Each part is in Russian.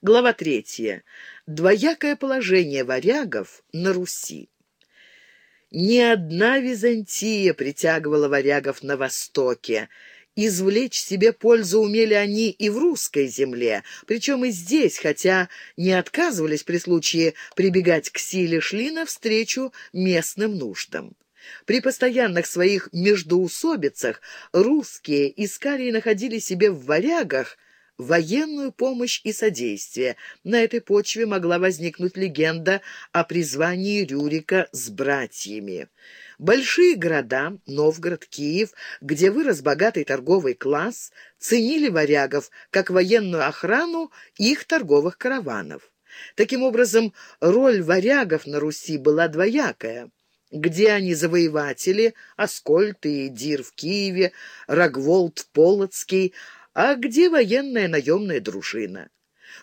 Глава третья. Двоякое положение варягов на Руси. Ни одна Византия притягивала варягов на Востоке. Извлечь себе пользу умели они и в русской земле, причем и здесь, хотя не отказывались при случае прибегать к силе, шли навстречу местным нуждам. При постоянных своих междоусобицах русские искали и находили себе в варягах военную помощь и содействие. На этой почве могла возникнуть легенда о призвании Рюрика с братьями. Большие города, Новгород, Киев, где вырос богатый торговый класс, ценили варягов как военную охрану их торговых караванов. Таким образом, роль варягов на Руси была двоякая. Где они завоеватели, Аскольд и Дир в Киеве, Рогволд Полоцкий, а где военная наемная дружина?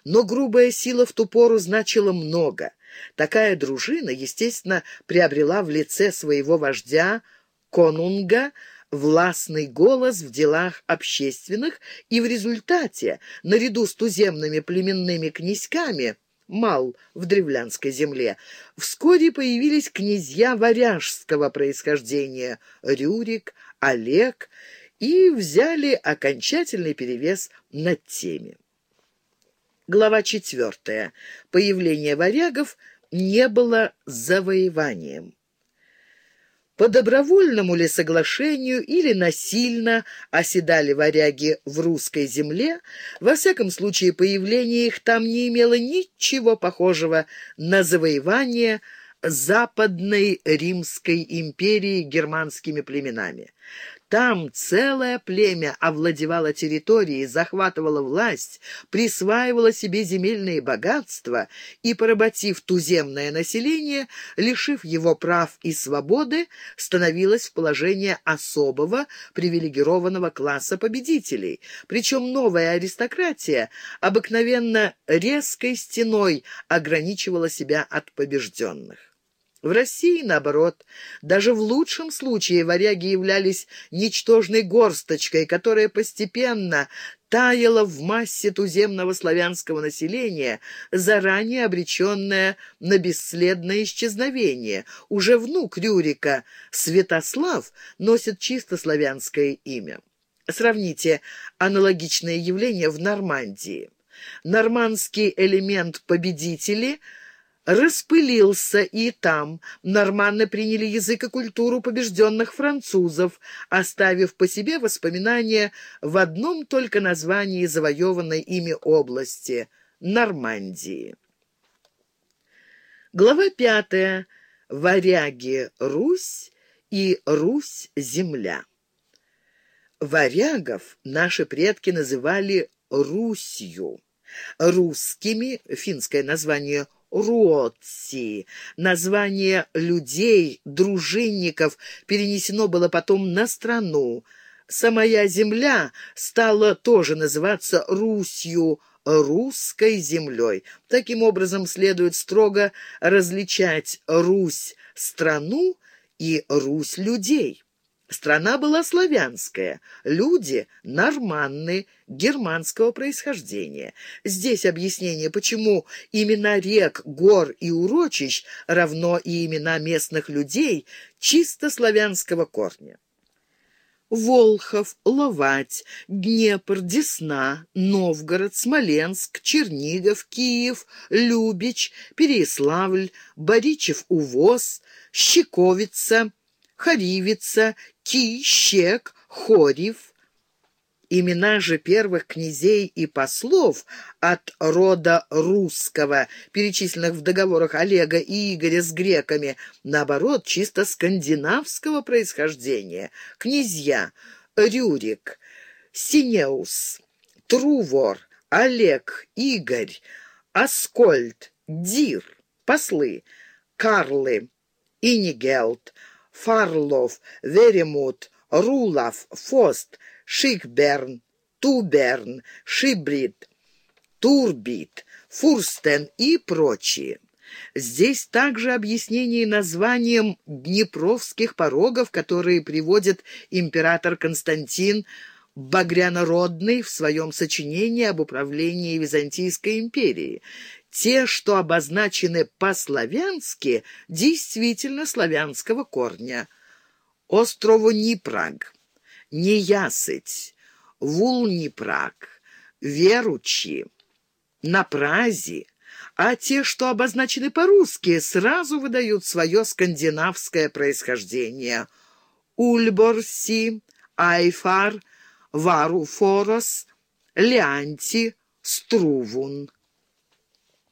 Но грубая сила в ту пору значила много. Такая дружина, естественно, приобрела в лице своего вождя Конунга властный голос в делах общественных, и в результате, наряду с туземными племенными князьками, Мал в древлянской земле, вскоре появились князья варяжского происхождения Рюрик, Олег и взяли окончательный перевес над теми. Глава четвертая. Появление варягов не было завоеванием. По добровольному ли соглашению или насильно оседали варяги в русской земле, во всяком случае появление их там не имело ничего похожего на завоевание Западной Римской империи германскими племенами. Там целое племя овладевало территорией, захватывало власть, присваивало себе земельные богатства и, поработив туземное население, лишив его прав и свободы, становилось в положение особого привилегированного класса победителей. Причем новая аристократия обыкновенно резкой стеной ограничивала себя от побежденных. В России, наоборот, даже в лучшем случае варяги являлись ничтожной горсточкой, которая постепенно таяла в массе туземного славянского населения, заранее обреченная на бесследное исчезновение. Уже внук Рюрика, Святослав, носит чисто славянское имя. Сравните аналогичное явление в Нормандии. Нормандский элемент победители – распылился и там. Норманны приняли язык и культуру побежденных французов, оставив по себе воспоминания в одном только названии завоеванной ими области — Нормандии. Глава пятая. Варяги Русь и Русь-Земля. Варягов наши предки называли Русью. Русскими, финское название Руотси. Название людей, дружинников перенесено было потом на страну. Самая земля стала тоже называться Русью, русской землей. Таким образом, следует строго различать Русь – страну и Русь людей. Страна была славянская, люди — норманны, германского происхождения. Здесь объяснение, почему имена рек, гор и урочищ равно и имена местных людей чисто славянского корня. Волхов, Ловать, Днепр, Десна, Новгород, Смоленск, Чернигов, Киев, Любич, Переяславль, Боричев увоз, Щековица — Харивица, Кищек, Хорев. Имена же первых князей и послов от рода русского, перечисленных в договорах Олега и Игоря с греками, наоборот, чисто скандинавского происхождения. Князья Рюрик, Синеус, Трувор, Олег, Игорь, Аскольд, Дир, послы, Карлы, Инигелд, Фарлов, Веремут, Рулав, Фост, Шикберн, Туберн, Шибрид, Турбит, Фурстен и прочие. Здесь также объяснение названием Днепровских порогов, которые приводит император Константин Багрянородный в своем сочинении об управлении Византийской империей. Те, что обозначены по-славянски, действительно славянского корня. Острову Нипраг, Неясыть, Вулнипраг, Веручи, Напрази, а те, что обозначены по-русски, сразу выдают свое скандинавское происхождение. Ульборси, Айфар, Варуфорос, Леанти, Струвун.